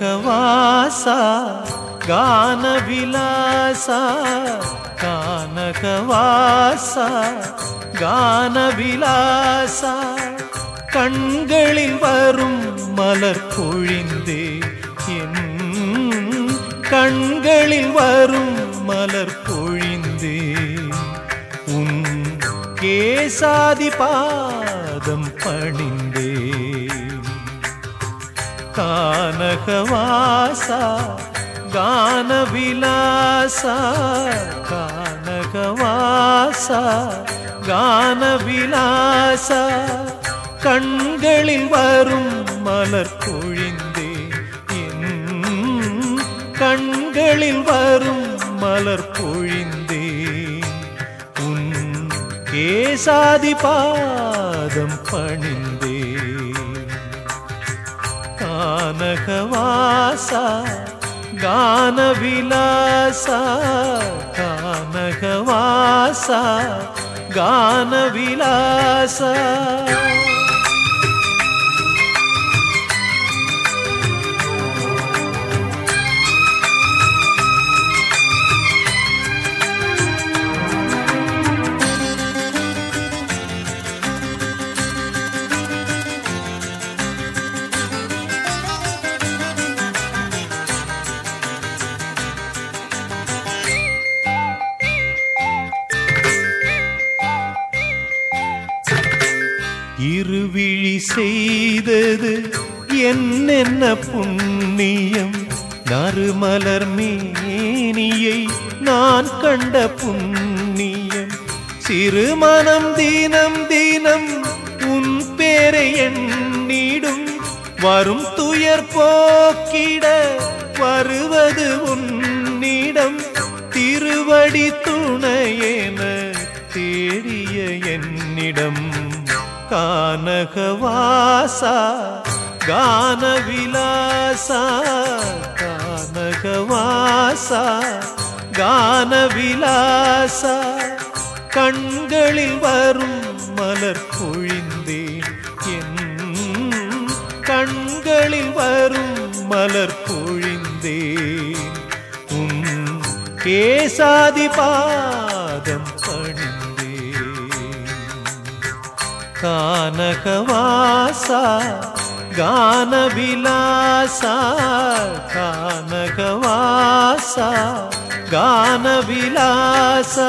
கானகவாசா கானவிலாசா கானகவாசா கானவிலாசா. கண்களில் வரும் மலர் பொழிந்தே என் கண்களில் வரும் மலர் பொழிந்தே. உன் கேசாதி பாதம் பணிந்தே. கானகவாசா கானவிலாசா கானகவாசா கானவிலாசா. கண்களில் வரும் மலர் பொழிந்தே கண்களில் வரும் மலர் பொழிந்தே. உன் கேசாதி பாதம் பணிந்தே कानकवासा गानविलासा कानकवासा गानविलासा। செய்தது என்னென்ன புண்ணியம்? நறுமலர் மேனியை நான் கண்ட புண்ணியம். சிறுமணம் தினம் தினம் உன் பேரை எண்ணிடும். வரும் துயர் போக்கிட வருவது உன்னிடம். திருவடி துணையென தேடிய என்னிடம். கானகவாசா கானவிலாசா கானகவாசா கானவிலாசா கண்களில் வரும் மலர் பொழிந்தேன். என் கண்களில் வரும் மலர் பொழிந்தேன். உன் கேசாதிபா कानकवासा गानविलासा कानकवासा गानविलासा।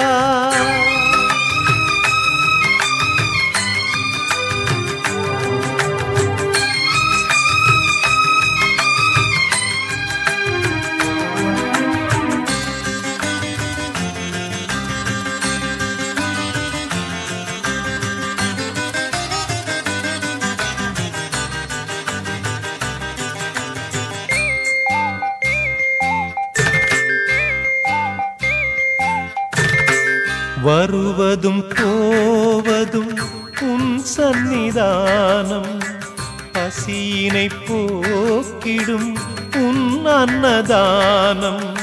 வருவதும் போவதும் உன் சந்நிதானம். பசியினை போக்கிடும் உன் அன்னதானம்.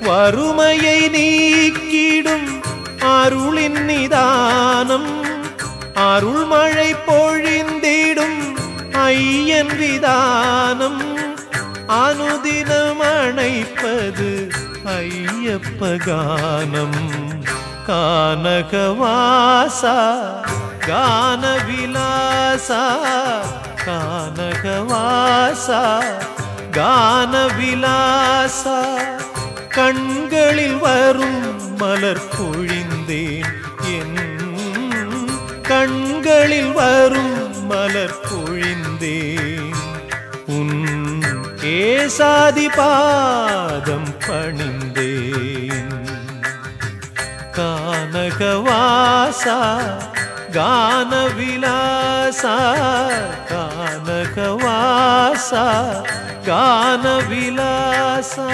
வறுமையை நீக்கிடும் அருளின் நிதானம். அருள் மழை பொழிந்திடும் ஐயன் விதானம். அனுதினம் அணைப்பது ஐயப்ப கானம். கானகவாசா கானவிலாசா கானகவாசா கானவிலாசா. கண்களில் வரும் மலர் பொழிந்தேன் என் கண்களில் வரும் மலர் பொழிந்தேன். உன் ஏசாதி பாதம் பணிந்தேன். वासा गानविलासा विलासा गानविलासा।